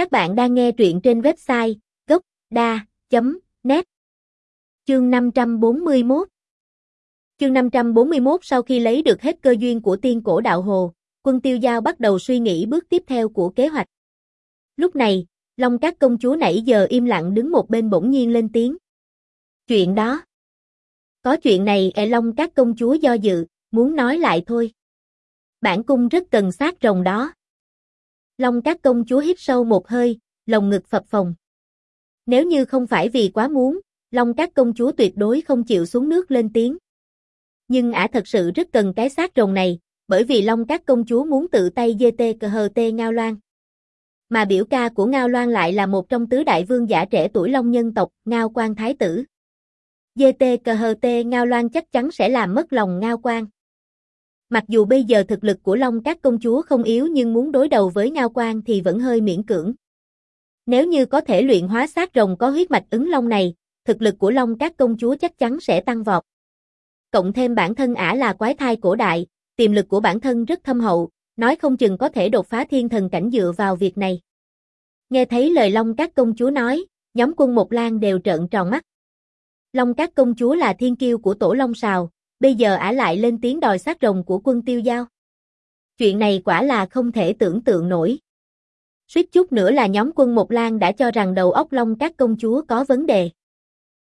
Các bạn đang nghe truyện trên website gốc.da.net Chương 541 Chương 541 sau khi lấy được hết cơ duyên của tiên cổ đạo hồ, quân tiêu giao bắt đầu suy nghĩ bước tiếp theo của kế hoạch. Lúc này, Long các công chúa nãy giờ im lặng đứng một bên bỗng nhiên lên tiếng. Chuyện đó. Có chuyện này e Long các công chúa do dự, muốn nói lại thôi. Bản cung rất cần sát rồng đó. Long các công chúa hít sâu một hơi, lồng ngực phập phồng. Nếu như không phải vì quá muốn, Long các công chúa tuyệt đối không chịu xuống nước lên tiếng. Nhưng ả thật sự rất cần cái xác rồng này, bởi vì Long các công chúa muốn tự tay dê tê cờ hờ tê Ngao Loan. Mà biểu ca của Ngao Loan lại là một trong tứ đại vương giả trẻ tuổi Long nhân tộc, Ngao Quan Thái Tử. Dê tê cờ hờ tê Ngao Loan chắc chắn sẽ làm mất lòng Ngao Quan. Mặc dù bây giờ thực lực của Long các công chúa không yếu nhưng muốn đối đầu với Ngao Quan thì vẫn hơi miễn cưỡng. Nếu như có thể luyện hóa sát rồng có huyết mạch ứng long này, thực lực của Long các công chúa chắc chắn sẽ tăng vọt. Cộng thêm bản thân ả là quái thai cổ đại, tiềm lực của bản thân rất thâm hậu, nói không chừng có thể đột phá thiên thần cảnh dựa vào việc này. Nghe thấy lời Long các công chúa nói, nhóm quân Một Lan đều trợn tròn mắt. Long các công chúa là thiên kiêu của tổ Long Sào, bây giờ ả lại lên tiếng đòi sát rồng của quân tiêu giao. Chuyện này quả là không thể tưởng tượng nổi. Suýt chút nữa là nhóm quân Một Lan đã cho rằng đầu óc Long các công chúa có vấn đề.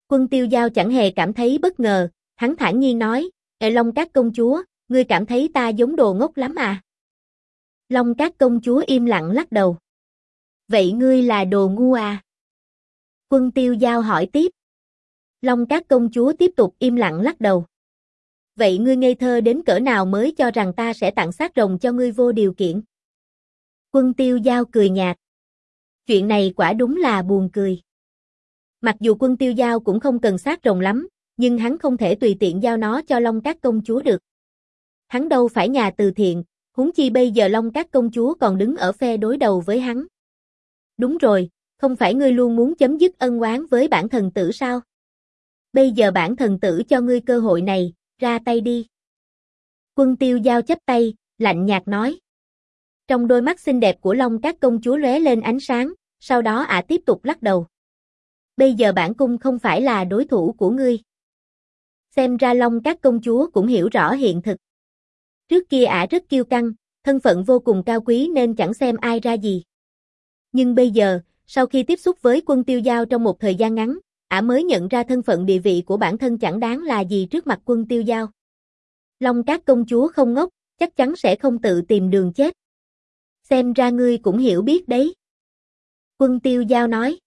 Quân tiêu giao chẳng hề cảm thấy bất ngờ, hắn thản nhiên nói, Ê Long các công chúa, ngươi cảm thấy ta giống đồ ngốc lắm à? Long các công chúa im lặng lắc đầu. Vậy ngươi là đồ ngu à? Quân tiêu giao hỏi tiếp. Long các công chúa tiếp tục im lặng lắc đầu. Vậy ngươi ngây thơ đến cỡ nào mới cho rằng ta sẽ tặng sát rồng cho ngươi vô điều kiện? Quân tiêu giao cười nhạt. Chuyện này quả đúng là buồn cười. Mặc dù quân tiêu giao cũng không cần sát rồng lắm, nhưng hắn không thể tùy tiện giao nó cho Long các công chúa được. Hắn đâu phải nhà từ thiện, huống chi bây giờ Long các công chúa còn đứng ở phe đối đầu với hắn. Đúng rồi, không phải ngươi luôn muốn chấm dứt ân oán với bản thần tử sao? Bây giờ bản thần tử cho ngươi cơ hội này, ra tay đi. Quân tiêu giao chấp tay, lạnh nhạt nói. Trong đôi mắt xinh đẹp của Long các công chúa lóe lên ánh sáng, sau đó ả tiếp tục lắc đầu. Bây giờ bản cung không phải là đối thủ của ngươi. Xem ra Long các công chúa cũng hiểu rõ hiện thực. Trước kia ả rất kiêu căng, thân phận vô cùng cao quý nên chẳng xem ai ra gì. Nhưng bây giờ, sau khi tiếp xúc với quân tiêu giao trong một thời gian ngắn, ả mới nhận ra thân phận địa vị của bản thân chẳng đáng là gì trước mặt quân tiêu giao. Long các công chúa không ngốc, chắc chắn sẽ không tự tìm đường chết. Xem ra ngươi cũng hiểu biết đấy. Quân tiêu giao nói.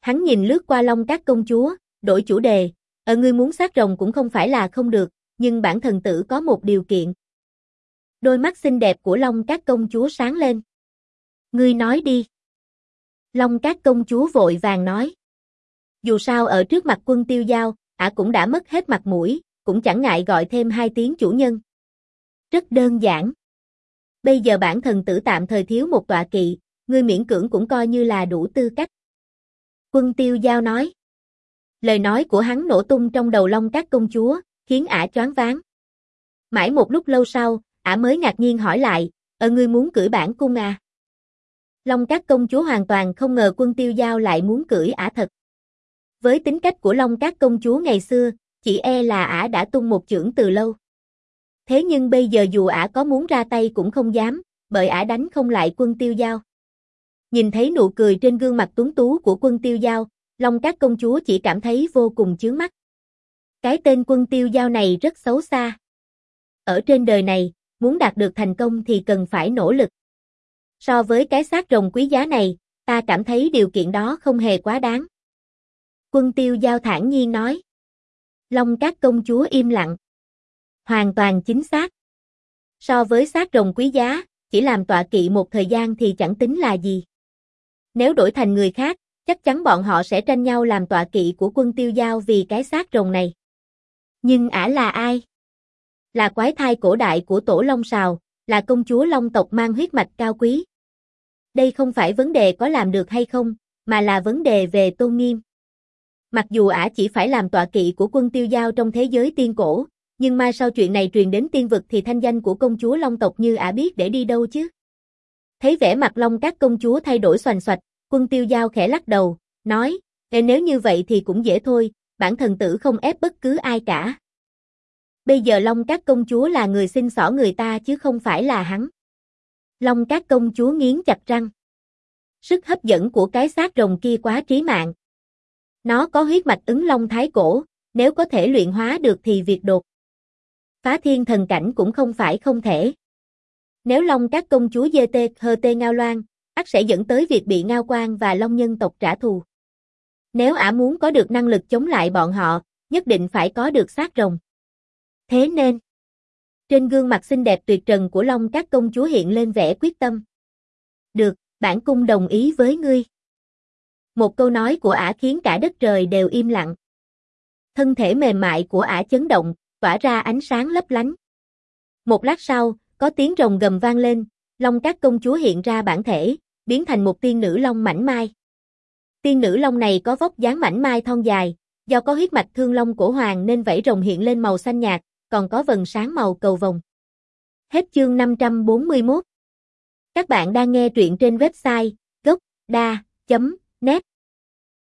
Hắn nhìn lướt qua long các công chúa, đổi chủ đề, ở ngươi muốn sát rồng cũng không phải là không được, nhưng bản thần tử có một điều kiện. Đôi mắt xinh đẹp của long các công chúa sáng lên. Ngươi nói đi. Long các công chúa vội vàng nói. Dù sao ở trước mặt quân tiêu giao, ả cũng đã mất hết mặt mũi, cũng chẳng ngại gọi thêm hai tiếng chủ nhân. Rất đơn giản. Bây giờ bản thần tử tạm thời thiếu một tọa kỵ, ngươi miễn cưỡng cũng coi như là đủ tư cách. Quân tiêu giao nói. Lời nói của hắn nổ tung trong đầu long các công chúa, khiến ả choáng váng. Mãi một lúc lâu sau, ả mới ngạc nhiên hỏi lại, ở ngươi muốn cưỡi bản cung à? Long các công chúa hoàn toàn không ngờ quân tiêu giao lại muốn cưỡi ả thật. Với tính cách của Long các công chúa ngày xưa, chỉ e là ả đã tung một chưởng từ lâu. Thế nhưng bây giờ dù ả có muốn ra tay cũng không dám, bởi ả đánh không lại quân tiêu giao. Nhìn thấy nụ cười trên gương mặt tuấn tú của quân tiêu giao, Long các công chúa chỉ cảm thấy vô cùng chướng mắt. Cái tên quân tiêu giao này rất xấu xa. Ở trên đời này, muốn đạt được thành công thì cần phải nỗ lực. So với cái xác rồng quý giá này, ta cảm thấy điều kiện đó không hề quá đáng. Quân tiêu giao thản nhiên nói. Long các công chúa im lặng. Hoàn toàn chính xác. So với xác rồng quý giá, chỉ làm tọa kỵ một thời gian thì chẳng tính là gì. Nếu đổi thành người khác, chắc chắn bọn họ sẽ tranh nhau làm tọa kỵ của quân tiêu giao vì cái xác rồng này. Nhưng ả là ai? Là quái thai cổ đại của tổ Long Sào, là công chúa Long tộc mang huyết mạch cao quý. Đây không phải vấn đề có làm được hay không, mà là vấn đề về tôn nghiêm. Mặc dù ả chỉ phải làm tọa kỵ của quân tiêu giao trong thế giới tiên cổ, nhưng mai sau chuyện này truyền đến tiên vực thì thanh danh của công chúa Long tộc như ả biết để đi đâu chứ. Thấy vẻ mặt Long các công chúa thay đổi xoành xoạch, quân tiêu giao khẽ lắc đầu, nói, Ê nếu như vậy thì cũng dễ thôi, bản thần tử không ép bất cứ ai cả. Bây giờ Long các công chúa là người xin xỏ người ta chứ không phải là hắn. Long các công chúa nghiến chặt răng. Sức hấp dẫn của cái xác rồng kia quá trí mạng. Nó có huyết mạch ứng long thái cổ, nếu có thể luyện hóa được thì việc đột. Phá thiên thần cảnh cũng không phải không thể. Nếu long các công chúa dê tê hơ tê ngao loan, ắt sẽ dẫn tới việc bị ngao quan và long nhân tộc trả thù. Nếu ả muốn có được năng lực chống lại bọn họ, nhất định phải có được xác rồng. Thế nên, trên gương mặt xinh đẹp tuyệt trần của Long các công chúa hiện lên vẻ quyết tâm. Được, bản cung đồng ý với ngươi. Một câu nói của ả khiến cả đất trời đều im lặng. Thân thể mềm mại của ả chấn động, tỏa ra ánh sáng lấp lánh. Một lát sau, có tiếng rồng gầm vang lên, Long các công chúa hiện ra bản thể, biến thành một tiên nữ long mảnh mai. Tiên nữ long này có vóc dáng mảnh mai thon dài, do có huyết mạch thương long cổ hoàng nên vảy rồng hiện lên màu xanh nhạt, còn có vần sáng màu cầu vồng. Hết chương 541. Các bạn đang nghe truyện trên website net